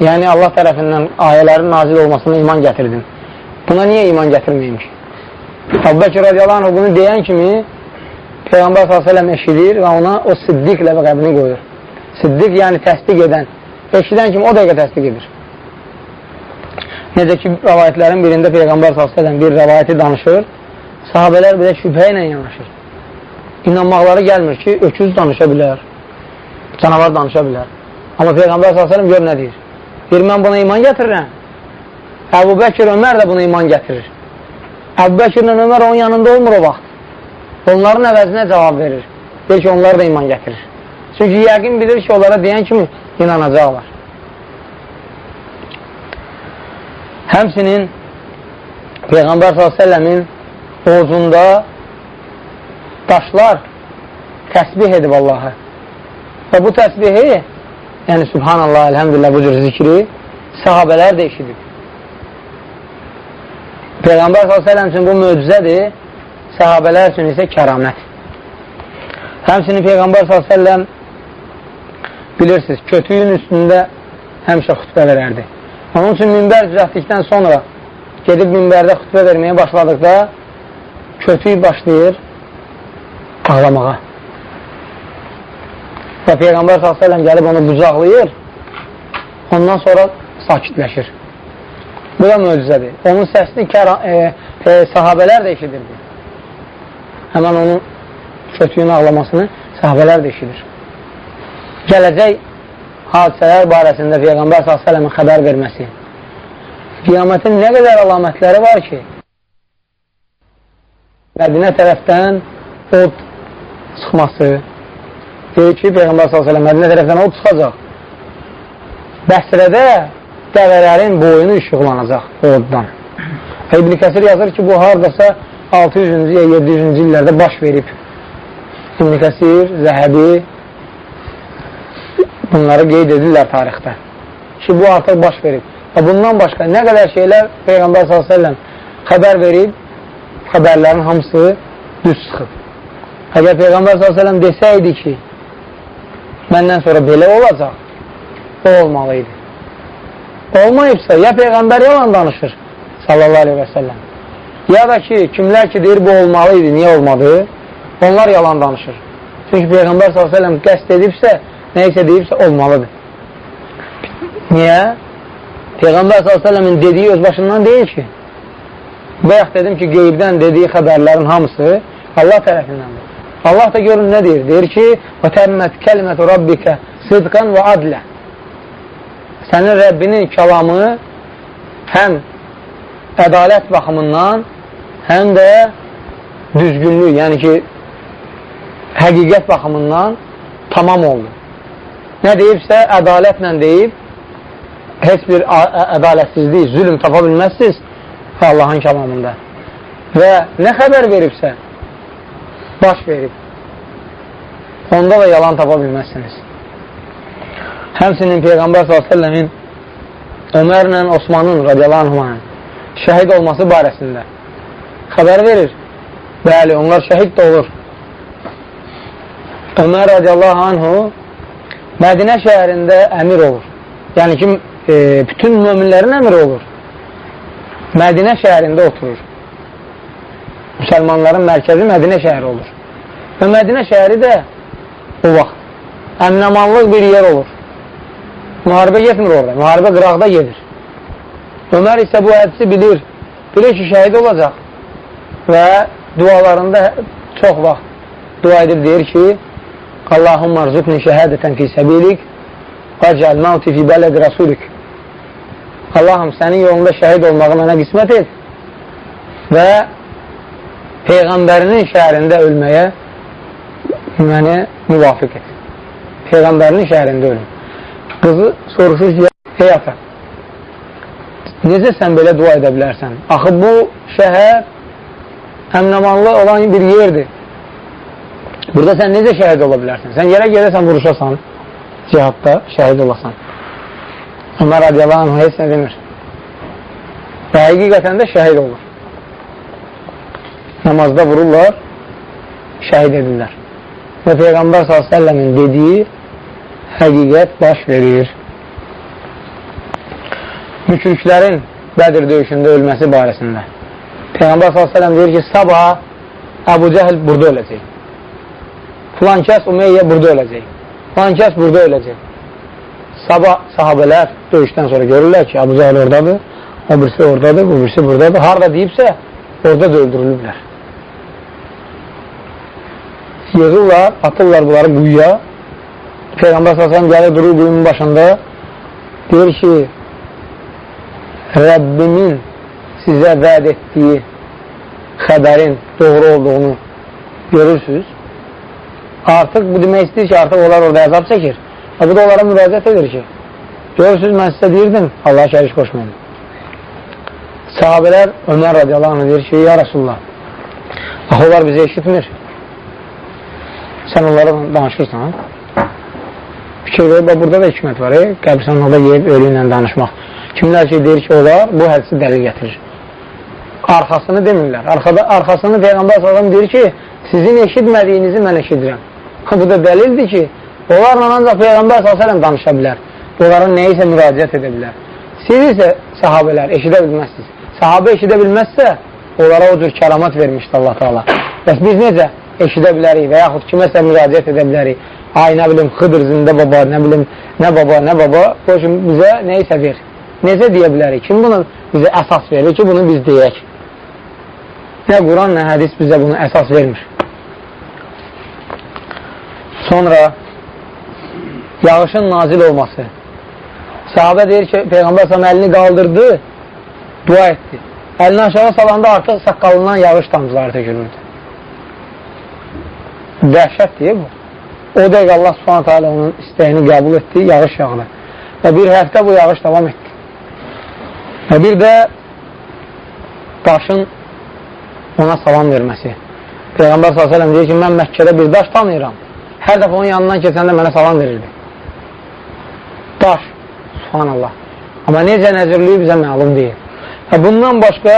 Yəni Allah tərəfindən ayələrin nazil olmasına iman gətirdim. Buna niyə iman gətirməyim ki? Əbu Bəkir radiyallahu anh bunu deyən kimi Peyğəmbər s.ə.v eşidir və ona o siddiq ləbəqəbini qoyur. Siddiq yəni təsdiq edən. Eşidən kimi o dəqiqə təsdiq edir. Necə ki, rəvayətlərin birində Peyğəmbər s.ə.v bir rəvayəti danışır, sahabələr belə şübhə ilə yanaşır. İnanmaqları gəlmir ki, öküz danışa bilər, canavar danışa bilər. Amma Peyğəmbər s.ə.v gör nə deyir? Deyir, mən buna iman gətirirəm. Əbu Bəkir, Ömər də buna iman gətirir. Əbu Bəkirlə Ömər onun yanında olmur o vaxt. Onların əvəzinə cavab verir. Deyir ki, onlar da iman gətirir. Çünki yəqin bilir ki, onlara deyən kimi inanacaqlar. Həmsinin Peyğəmbər s.ə.v-in oğuzunda daşlar təsbih edib Allahı. Və bu təsbihi, yəni Subhanallah, Elhamdülillah bu cür zikri sahabələr də eşidib. Peyğəmbər s.ə.v üçün bu möcüzədir, sahabələr üçün isə kəramət. Həmsinin Peyğəmbər s.ə.v bilirsiniz, kötüyün üstündə həmişə xütbə verərdi. Onun üçün minbər düzətdikdən sonra gedib minbərdə xütbə verməyə başladıqda kötüy başlayır ağlamağa. Və Peyğəmbər s.ə.v gəlib onu bucaqlayır, ondan sonra sakitləşir. Bu da möcüzədir. Onun səsini kəra, e, e, sahabələr də eşidirdi. Həmən onun kötüyün ağlamasını sahabələr də eşidir. Gələcək hadisələr barəsində Peyğəmbər s.ə.v-in xəbər verməsi. Qiyamətin nə qədər əlamətləri var ki, Mədinə tərəfdən od çıxması, deyir ki, Peyğəmbər s.ə.v Mədinə tərəfdən od çıxacaq. Bəsrədə dəvələrin boyunu işıqlanacaq oddan. İbn Kəsir yazır ki, bu haradasa 600-cü ya 700-cü illərdə baş verib. İbn Kəsir, Zəhəbi bunları qeyd edirlər tarixdə. Ki, bu artıq baş verib. Və bundan başqa nə qədər şeylər Peyğəmbər s.ə.v xəbər verib, xəbərlərin hamısı düz çıxıb. Əgər Peyğəmbər s.ə.v desəydi ki, məndən sonra belə olacaq, o olmalı idi. Olmayıbsa, ya Peyğəmbər yalan danışır, səlləm, ya da ki, kimlər ki, deyir, bu olmalı idi, niyə olmadı? Onlar yalan danışır. Çünki Peyğəmbər s.ə.v qəst edibsə, nə isə deyibsə, olmalıdır. Niyə? Peyğəmbər s.ə.v-in dediyi öz başından deyil ki, bayaq dedim ki, qeybdən dediyi xəbərlərin hamısı Allah tərəfindəndir. Allah da görün nə deyir? Deyir ki, kəlimətu rabbikə sıdqan və adlə. Sənin Rəbbinin kəlamı həm ədalət baxımından, həm də düzgünlük, yəni ki, həqiqət baxımından tamam oldu. Nə deyibsə, ədalətlə deyib, heç bir ədalətsizlik, zülm tapa bilməzsiniz Allahın kəlamında. Və nə xəbər veribsə, baş verib. Onda da yalan tapa bilməzsiniz. Həmsinin Peyğəmbər s.ə.v-in Ömərlə Osmanın radiyallahu şəhid olması barəsində xəbər verir. Bəli, onlar şəhid də olur. Ömər radiyallahu anhu Mədinə şəhərində əmir olur. Yəni ki, e, bütün möminlərin əmiri olur. Mədinə şəhərində oturur müsəlmanların mərkəzi Mədinə şəhəri olur. Və Mədinə şəhəri də o vaxt əmnəmanlıq bir yer olur. Müharibə getmir orada, müharibə qıraqda gedir. Ömər isə bu hədisi bilir, bilir ki, şəhid olacaq və dualarında çox vaxt dua edib deyir ki, Allahumma rzuqni şəhədətən fi səbilik və cəl mavti fi bələd rasulik Allahım, sənin yolunda şəhid olmağı mənə qismət et və Peyğəmbərinin şəhərində ölməyə məni müvafiq et. Peyğəmbərinin şəhərində ölüm. Qızı soruşur ki, ey ata, necə sən belə dua edə bilərsən? Axı bu şəhər əmnəmanlı olan bir yerdir. Burada sən necə şəhid ola bilərsən? Sən yerə gedəsən, vuruşasan, cihadda şəhid olasan. Ömər radiyallahu anh heç nə demir. Və həqiqətən də şəhid olur namazda vururlar, şəhid edirlər. Və Peyğəmbər s.ə.v-in dediyi həqiqət baş verir. Müşriklərin Bədir döyüşündə ölməsi barəsində. Peyğəmbər s.ə.v deyir ki, sabah Əbu Cəhl burada öləcək. Filan kəs Umeyyə burada öləcək. Filan kəs burada öləcək. Sabah sahabələr döyüşdən sonra görürlər ki, Əbu Cəhl oradadır, o birisi oradadır, bu birisi buradadır. Harada deyibsə, orada da öldürülüblər. yığırlar, atırlar bunları quyuya, Peyğəmbər s.ə.v gəlir, durur quyunun başında, deyir ki, Rəbbimin sizə vəd etdiyi xəbərin doğru olduğunu görürsünüz. Artıq bu demək istəyir ki, artıq onlar orada əzab çəkir. Və bu da onlara müraciət edir ki, görürsünüz, mən sizə deyirdim, Allah şərik qoşmayın. Sahabələr Ömər radiyallahu anh deyir ki, ya Rasulullah, axı onlar bizi eşitmir. Sən onlara danışırsan. Fikir verir, burada da hikmət var, e? qəbristanlıqda yeyib ölü ilə danışmaq. Kimlər ki, deyir ki, onlar bu hədisi dəlil gətirir. Arxasını demirlər. Arxada, arxasını Peyğəmbər s.ə.v deyir ki, sizin eşitmədiyinizi mən eşidirəm. Bu da dəlildir ki, onlarla ancaq Peyğəmbər s.ə.v danışa bilər. Onların nəyisə müraciət edə bilər. Siz isə sahabələr eşidə bilməzsiniz. Sahabə eşidə bilməzsə, onlara o cür kəramat vermişdi Allah Taala. Bəs biz necə eşidə bilərik və yaxud kiməsə müraciət edə bilərik? Ay, nə bilim, Xıdır zində baba, nə bilim, nə baba, nə baba, o üçün bizə nəyisə ver. Necə deyə bilərik? Kim bunu bizə əsas verir ki, bunu biz deyək? Nə Quran, nə hədis bizə bunu əsas vermir. Sonra yağışın nazil olması. Sahabə deyir ki, Peyğəmbər səhəm əlini qaldırdı, dua etdi. Əlini aşağı salanda artıq saqqalından yağış damcıları tökülürdü. Dəhşətdir bu. O dəqiq Allah subhanətə alə onun istəyini qəbul etdi, yağış yağdı. Və bir həftə bu yağış davam etdi. Və bir də daşın ona salam verməsi. Peyğəmbər s.ə.v deyir ki, mən Məkkədə bir daş tanıyıram. Hər dəfə onun yanından keçəndə mənə salam verirdi. Daş, subhanallah. Amma necə nəzirliyi bizə məlum deyil. Və bundan başqa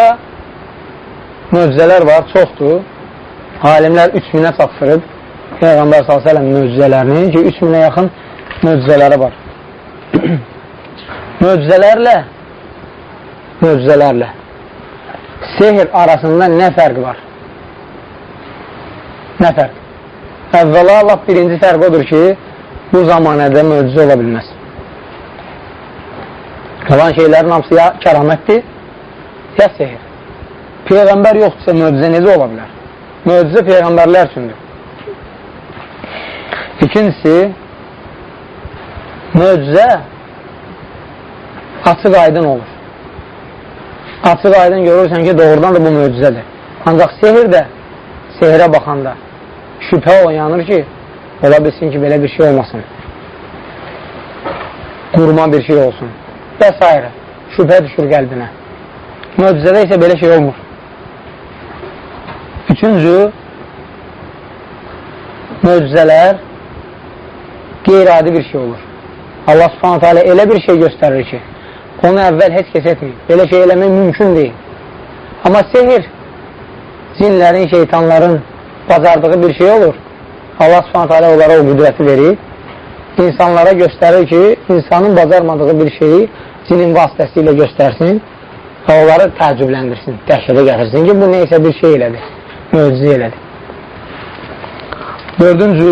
möcüzələr var, çoxdur. Alimlər 3000-ə çatdırıb Peyğəmbər s.ə.v möcüzələrini ki, 3000-ə yaxın möcüzələri var. möcüzələrlə möcüzələrlə sehr arasında nə fərq var? Nə fərq? Əvvəla laf birinci fərq odur ki, bu zamanədə möcüzə ola bilməz. Qalan şeylərin hamısı ya kəramətdir, ya sehir. Peyğəmbər yoxdursa möcüzə necə ola bilər? Möcüzə Peyğəmbərlər üçündür. İkincisi, möcüzə açıq aydın olur. Açıq aydın görürsən ki, doğrudan da bu möcüzədir. Ancaq sehir də, sehirə baxanda şübhə oyanır ki, ola bilsin ki, belə bir şey olmasın. Qurma bir şey olsun və s. Şübhə düşür qəlbinə. Möcüzədə isə belə şey olmur. Üçüncü, möcüzələr qeyri-adi bir şey olur. Allah subhanətə alə elə bir şey göstərir ki, onu əvvəl heç kəs etməyib. Belə şey eləmək mümkün deyil. Amma sehir cinlərin, şeytanların bacardığı bir şey olur. Allah subhanətə alə onlara o qüdrəti verir. İnsanlara göstərir ki, insanın bacarmadığı bir şeyi cinin vasitəsilə göstərsin və onları təəccübləndirsin, dəhşətə gətirsin ki, bu neysə bir şey elədir, möcüzə elədir. Dördüncü,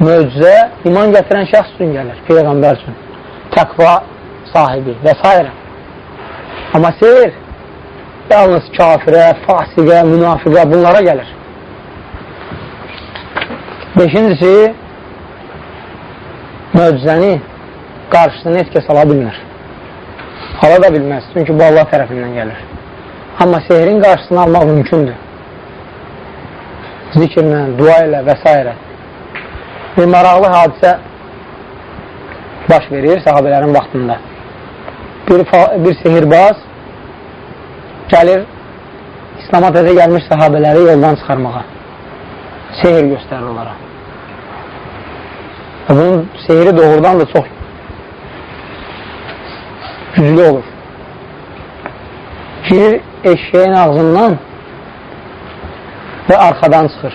möcüzə iman gətirən şəxs üçün gəlir, Peyğəmbər üçün, təqva sahibi və s. Amma seyir yalnız kafirə, fasiqə, münafiqə bunlara gəlir. Beşincisi, möcüzəni qarşısına heç kəs ala bilmir. Ala da bilməz, çünki bu Allah tərəfindən gəlir. Amma sehrin qarşısını almaq mümkündür. Zikirlə, dua ilə və s. Bir maraqlı hadisə baş verir sahabələrin vaxtında. Bir, bir sehirbaz gəlir İslama təzə gəlmiş sahabələri yoldan çıxarmağa. Sehir göstərir onlara. Bunun sehiri doğrudan da çox güclü olur. Girir eşeğin ağzından və arxadan çıxır.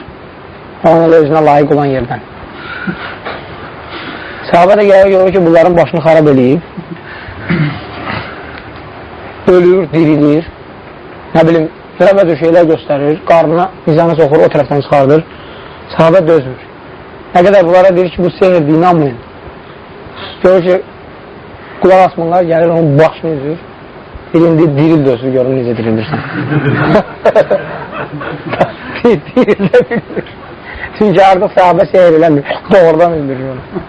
Onun özünə layiq olan yerdən. Sahabə də gəlir görür ki, bunların başını xarab eləyib. Ölür, dirilir. Nə bilim, tərəbəcə şeylər göstərir. Qarnına nizanı soxur, o tərəfdən çıxardır. Sahabə dözmür. Nə qədər bunlara deyir ki, bu sehirdir, inanmayın. Görür ki, qulaq asmanlar gəlir, onun başını üzür. Dilindi, diril dözür, görür necə dirildirsən. diril də bilir. Çünki artıq sahabə seyir eləmir. Doğrudan öldürür onu.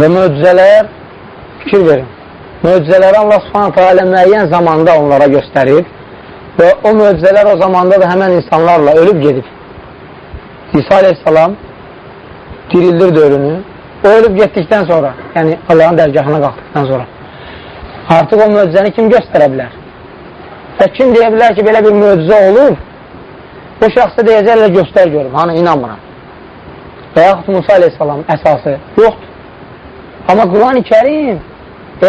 Və möcüzələr, fikir verin, möcüzələri Allah subhanətə alə müəyyən zamanda onlara göstərib və o möcüzələr o zamanda da həmən insanlarla ölüb gedib. İsa aleyhissalam dirildir dörünü, o ölüb getdikdən sonra, yəni Allahın dərgahına qalxdıqdan sonra artıq o möcüzəni kim göstərə bilər? Və kim deyə bilər ki, belə bir möcüzə olur, bu şəxsə deyəcəklər, göstər görüm, hanı inanmıram. Və yaxud Musa aleyhissalam əsası yoxdur. Amma Quran-ı Kerim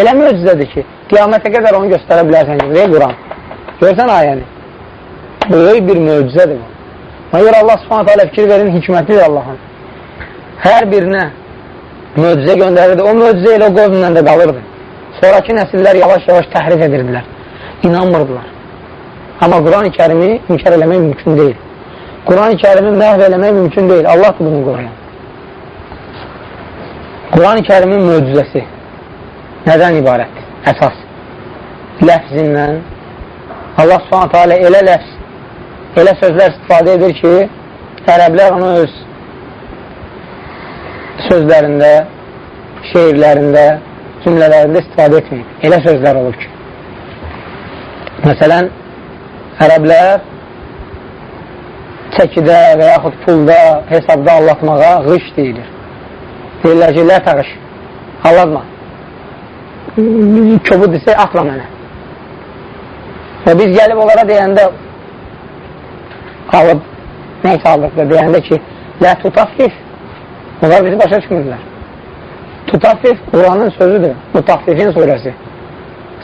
elə möcüzədir ki, qiyamətə qədər onu göstərə bilərsən ki, deyil Quran. Görsən ayəni. Böyük bir möcüzədir bu. Görə Allah subhanətə alə fikir verin, hikmətlidir Allahın. Hər birinə möcüzə göndərirdi. O möcüzə ilə o qovmlə də qalırdı. Sonraki nəsillər yavaş-yavaş təhrif edirdilər. İnanmırdılar. Amma Quran-ı kərimi inkar eləmək mümkün deyil. Quran-ı kərimi məhv eləmək mümkün deyil. Allah da bunu qoruyan. Quran-ı kərimin möcüzəsi nədən ibarətdir? Əsas. Ləfzindən Allah subhanətə alə elə ləfz, elə sözlər istifadə edir ki, ərəblər onu öz sözlərində, şeirlərində, cümlələrində istifadə etməyib. Elə sözlər olur ki. Məsələn, ərəblər çəkidə və yaxud pulda, hesabda allatmağa qış deyilir. Deyirlər ki, lə təğiş, allatma. Köbud isə atma mənə. Və biz gəlib onlara deyəndə alıb, neysə aldıqda deyəndə ki, lə tutafif, onlar bizi başa düşmürlər. Tutafif Quranın sözüdür, Mutaffifin surəsi.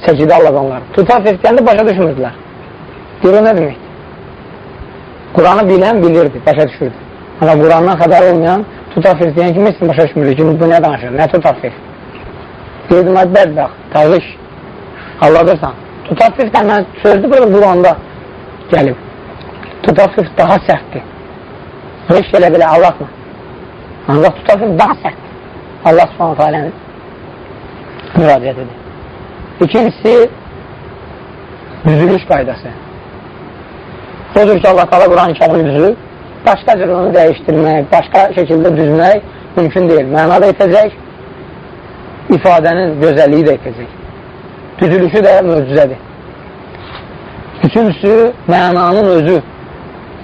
Çəkidə alladanlar. Tutafif deyəndə başa düşmürdülər. Deyir, o nə deməkdir? Quranı bilən bilirdi, başa düşürdü. Amma Qurandan xəbər olmayan tutafif deyən kimi heç başa düşmürlər ki, bu nə danışır, nə tutafif? Deyirdim, ay bədbəx, tağış, Allah'dırsan. Tutafif də mən sözdür, burada Quranda gəlib. Tutafif daha sərtdir. Heç elə belə Allahma. Ancaq tutafif daha sərtdir. Allah subhanətə alənin müraciətidir. İkincisi, düzülüş qaydası. Odur ki, Allah qala Quran-ı kərim düzülüb, başqa cür onu dəyişdirmək, başqa şəkildə düzmək mümkün deyil. Məna da etəcək, ifadənin gözəlliyi də etəcək. Düzülüşü də möcüzədir. Üçüncüsü, mənanın özü,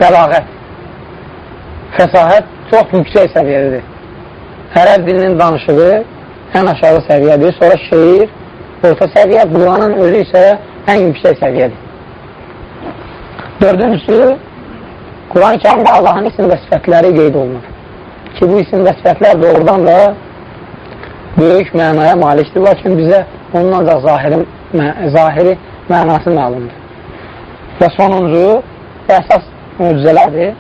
bəlağət, fəsahət çox yüksək səviyyədir. Ərəb dilinin danışığı ən aşağı səviyyədir, sonra şeir, orta səviyyə, Quranın özü isə ən yüksək səviyyədir. Dördüncüsü, Quran-ı kərimdə Allahın isim və sifətləri qeyd olunur. Ki, bu isim və sifətlər doğrudan da böyük mənaya malikdir, lakin bizə onun ancaq zahiri, mə zahiri mənası məlumdur. Və sonuncu, əsas möcüzələrdir.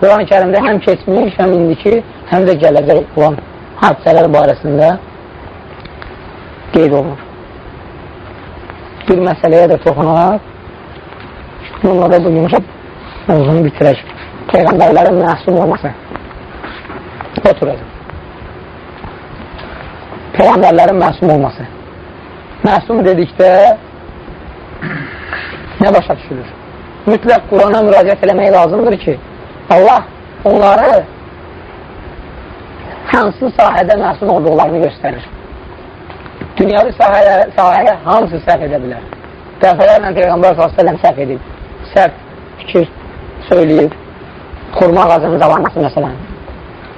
Quran-ı kərimdə həm keçmiş, həm indiki, həm də gələcək olan hadisələr barəsində qeyd olunur. Bir məsələyə də toxunaraq, bununla da bugün mövzunu bitirək. Peyğəmbərlərin məsum olması. Oturacaq. Peyğəmbərlərin məsum olması. Məsum dedikdə nə başa düşülür? Mütləq Qurana müraciət eləmək lazımdır ki, Allah onları hansı sahədə məsum olduqlarını göstərir. Dünyavi sahəyə, sahəyə hamısı səhv edə bilər. Dəfələrlə Peyğəmbər s.ə.v səhv edib. Səhv fikir söyləyib. Xurma ağacının zalanması məsələn.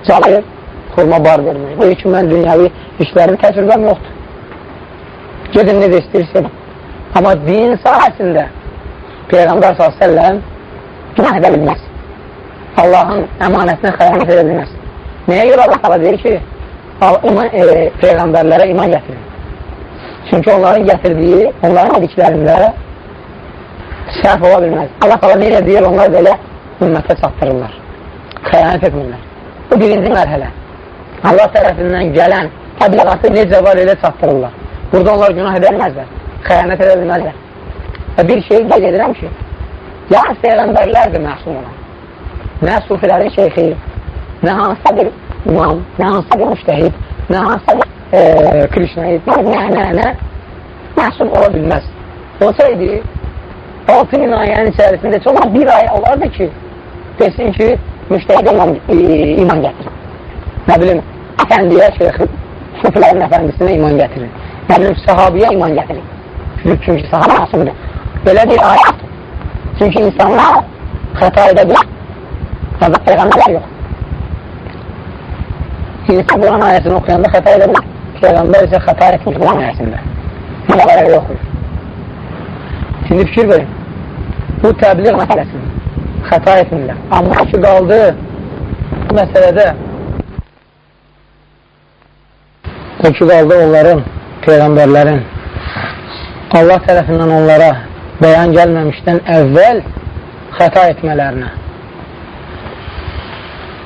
Calayıb, xurma bar vermək. Bu üçün mən dünyavi işlərin təcrübəm yoxdur. Gedin necə istəyirsin. Amma din sahəsində Peyğəmbər s.ə.v günah edə bilməz. Allahın əmanətinə xəyanət edə bilməz. Nəyə görə Allah tala deyir ki, iman, e, Peyğəmbərlərə iman gətirin. Çünki onların gətirdiyi, onların dediklərində səhv ola bilməz. Allah tala necə deyir, onlar belə ümmətə çatdırırlar. Xəyanət etmirlər. Bu birinci mərhələ. Allah tərəfindən gələn təbliğatı necə var elə çatdırırlar. Burada onlar günah edə bilməzlər. Xəyanət edə bilməzlər. Və bir şey qeyd edirəm ki, yalnız Peyğəmbərlərdir məsum olan. Nə sufilərin şeyxi, nə hansısa bir imam, nə hansısa bir müştəhid, nə hansısa bir e, krişnayid, nə, nə, nə, məsum ola bilməz. Olsaydı, 6 min ayənin içərisində heç olan bir ayə olardı ki, desin ki, müştəhidə iman, iman gətirir. Nə bilim, əfəndiyə, şeyx, sufilərin əfəndisinə iman gətirir. Nə bilim, sahabiyə iman gətirir. Çünki sahabə asımdır. Belə bir ayət. Çünki insanlar xəta edə bilər. Fakat peygamberler yok. Şimdi Kur'an ayetini okuyanda hata edebilir. Peygamber ise hata etmiş Kur'an ayetinde. Bu da böyle okuyor. Şimdi fikir verin. Bu tebliğ meselesi. Hata etmirlər. Amma ki qaldı bu məsələdə o ki qaldı onların, Peyğəmbərlərin Allah tərəfindən onlara bəyan gəlməmişdən əvvəl xəta etmələrinə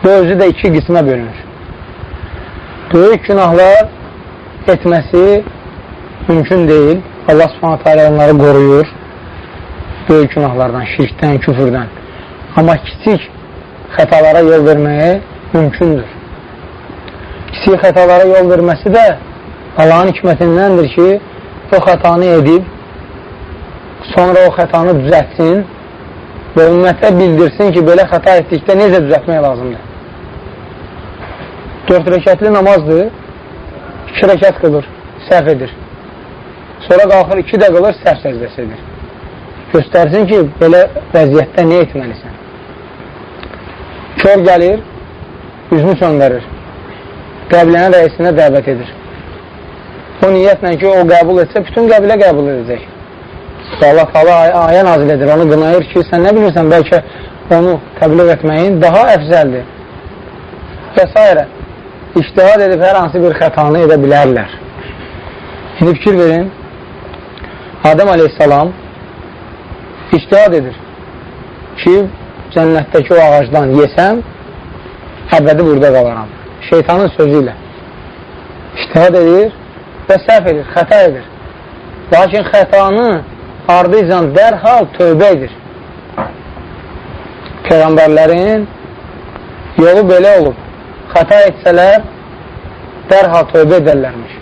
Bu özü də iki qismə bölünür. Böyük günahlar etməsi mümkün deyil. Allah subhanətə alə onları qoruyur. Böyük günahlardan, şirkdən, küfürdən. Amma kiçik xətalara yol verməyə mümkündür. Kiçik xətalara yol verməsi də Allahın hikmətindəndir ki, o xətanı edib, sonra o xətanı düzətsin və ümumiyyətə bildirsin ki, belə xəta etdikdə necə düzətmək lazımdır. Dörd rəkətli namazdır, iki rəkət qılır, səhv edir. Sonra qalxır, iki də qılır, səhv səcdəsi edir. Göstərsin ki, belə vəziyyətdə nə etməlisən? Kör gəlir, üzünü söndürür, qəblinə rəisinə dəvət edir. O niyyətlə ki, o qəbul etsə, bütün qəbilə qəbul edəcək. Allah taala ayə nazil edir, onu qınayır ki, sən nə bilirsən, bəlkə onu təbliğ etməyin daha əfzəldir. Və s iştihad edib hər hansı bir xətanı edə bilərlər. İndi fikir verin, Adəm aleyhissalam iştihad edir ki, cənnətdəki o ağacdan yesəm, əbədi burada qalaram. Şeytanın sözü ilə iştihad edir və səhv edir, xəta edir. Lakin xətanı ardıycan dərhal tövbə edir. Peyğəmbərlərin yolu belə olub xəta etsələr, dərhal tövbə edərlərmiş.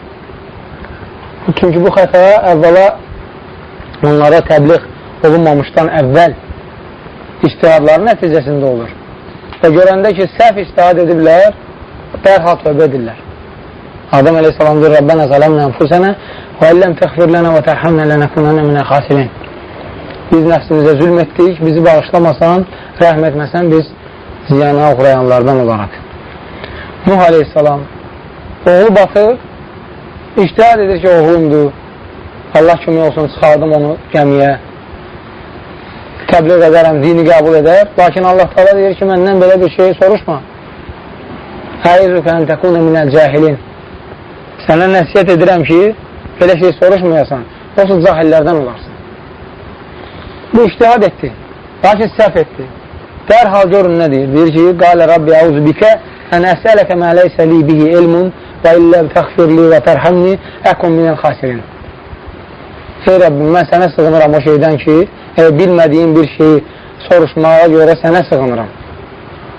Çünki bu xətaya əvvəla onlara təbliğ olunmamışdan əvvəl istihadların nəticəsində olur. Və görəndə ki, səhv istihad ediblər, dərhal tövbə edirlər. Adəm əleyhissalam deyir, Rəbbənə zələmnə ənfusənə və illəm təxfir lənə və tərhəmnə lənəkunənə minə xasirin. Biz nəfsimizə zülm etdik, bizi bağışlamasan, rəhm etməsən, biz ziyana uğrayanlardan olaraq. Nuh aleyhissalam oğlu batır, iştihad edir ki, oğlumdur. Allah kimi olsun, çıxardım onu gəmiyə. Təbliğ edərəm, dini qəbul edər. Lakin Allah tala deyir ki, məndən belə bir şey soruşma. Həyyizü fən təkunə minəl cəhilin. Sənə nəsiyyət edirəm ki, belə şey soruşmayasan. Olsun, cahillərdən olarsan. Bu iştihad etdi. Lakin səhv etdi. Dərhal görün nə deyir? Deyir ki, qalə Rabbi əuzu bikə ən əsələkə mə leysə li bihi ilmun və illə təxfirli və tərhəmni əkun minəl xasirin. Ey Rəbbim, mən sənə sığınıram o şeydən ki, e, bilmədiyim bir şeyi soruşmağa görə sənə sığınıram.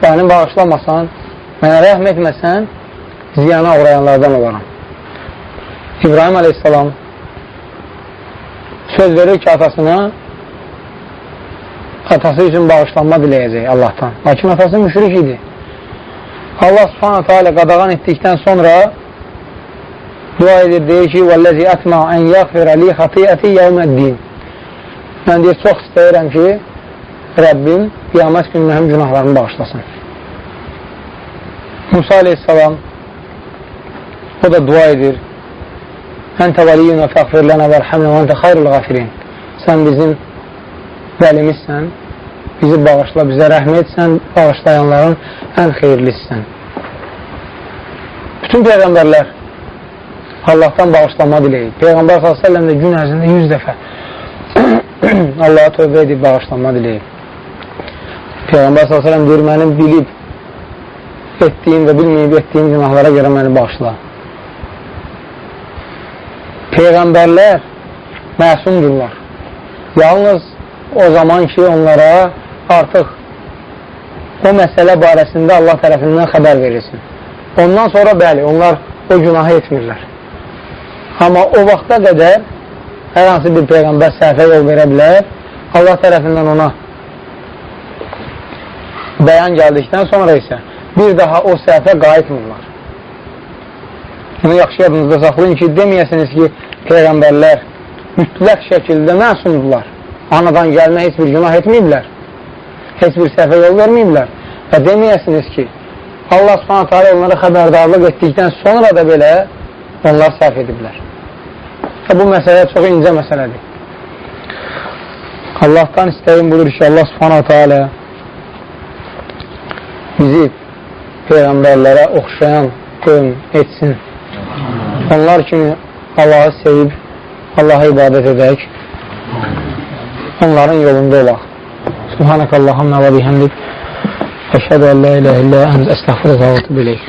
Məni bağışlamasan, mənə rəhm etməsən, ziyana uğrayanlardan olaram. İbrahim aleyhissalam söz verir ki, atasına atası üçün bağışlanma diləyəcək Allahdan. Lakin atası müşrik idi. Allah subhanətə alə qadağan etdikdən sonra dua edir, deyir ki, وَالَّذِي أَتْمَعُ أَنْ يَغْفِرَ لِي خَطِيئَتِي يَوْمَ الدِّينِ Mən deyir, çox istəyirəm ki, Rəbbim qiyamət günü mənim günahlarımı bağışlasın. Musa aleyhissalam o da dua edir. Əntə vəliyyünə fəqfir lənə vərhəmlə və əntə xayrul qafirin. Sən bizim vəlimizsən, bizi bağışla, bizə rəhm etsən, bağışlayanların ən xeyirlisisən. Bütün Peyğəmbərlər Allahdan bağışlama diləyir. Peyğəmbər s.ə.v də gün ərzində 100 dəfə Allaha tövbə edib bağışlanma diləyir. Peyğəmbər s.ə.v deyir, mənim bilib etdiyim və bilməyib etdiyim günahlara görə məni bağışla. Peyğəmbərlər məsumdurlar. Yalnız o zaman ki, onlara artıq o məsələ barəsində Allah tərəfindən xəbər verilsin. Ondan sonra bəli, onlar o günahı etmirlər. Amma o vaxta qədər hər hansı bir Peyğəmbər səhvə yol verə bilər, Allah tərəfindən ona bəyan gəldikdən sonra isə bir daha o səhvə qayıtmırlar. Bunu yaxşı yadınızda saxlayın ki, deməyəsiniz ki, Peyğəmbərlər mütləq şəkildə məsumdular. Anadan gəlmə heç bir günah etməyiblər. Heç bir səhvə yol verməyiblər. Və deməyəsiniz ki, Allah subhanətə alə onlara xəbərdarlıq etdikdən sonra da belə onlar səhv ediblər. Və bu məsələ çox incə məsələdir. Allahdan istəyim budur ki, Allah subhanətə alə bizi Peyğəmbərlərə oxşayan qövm etsin. Onlar kimi Allahı sevib, Allaha ibadət edək, onların yolunda olaq. Subhanəkallahumma və bihəmdik. Əşhədə ən la iləhə illə əndə əstəğfirə və etub ileyk.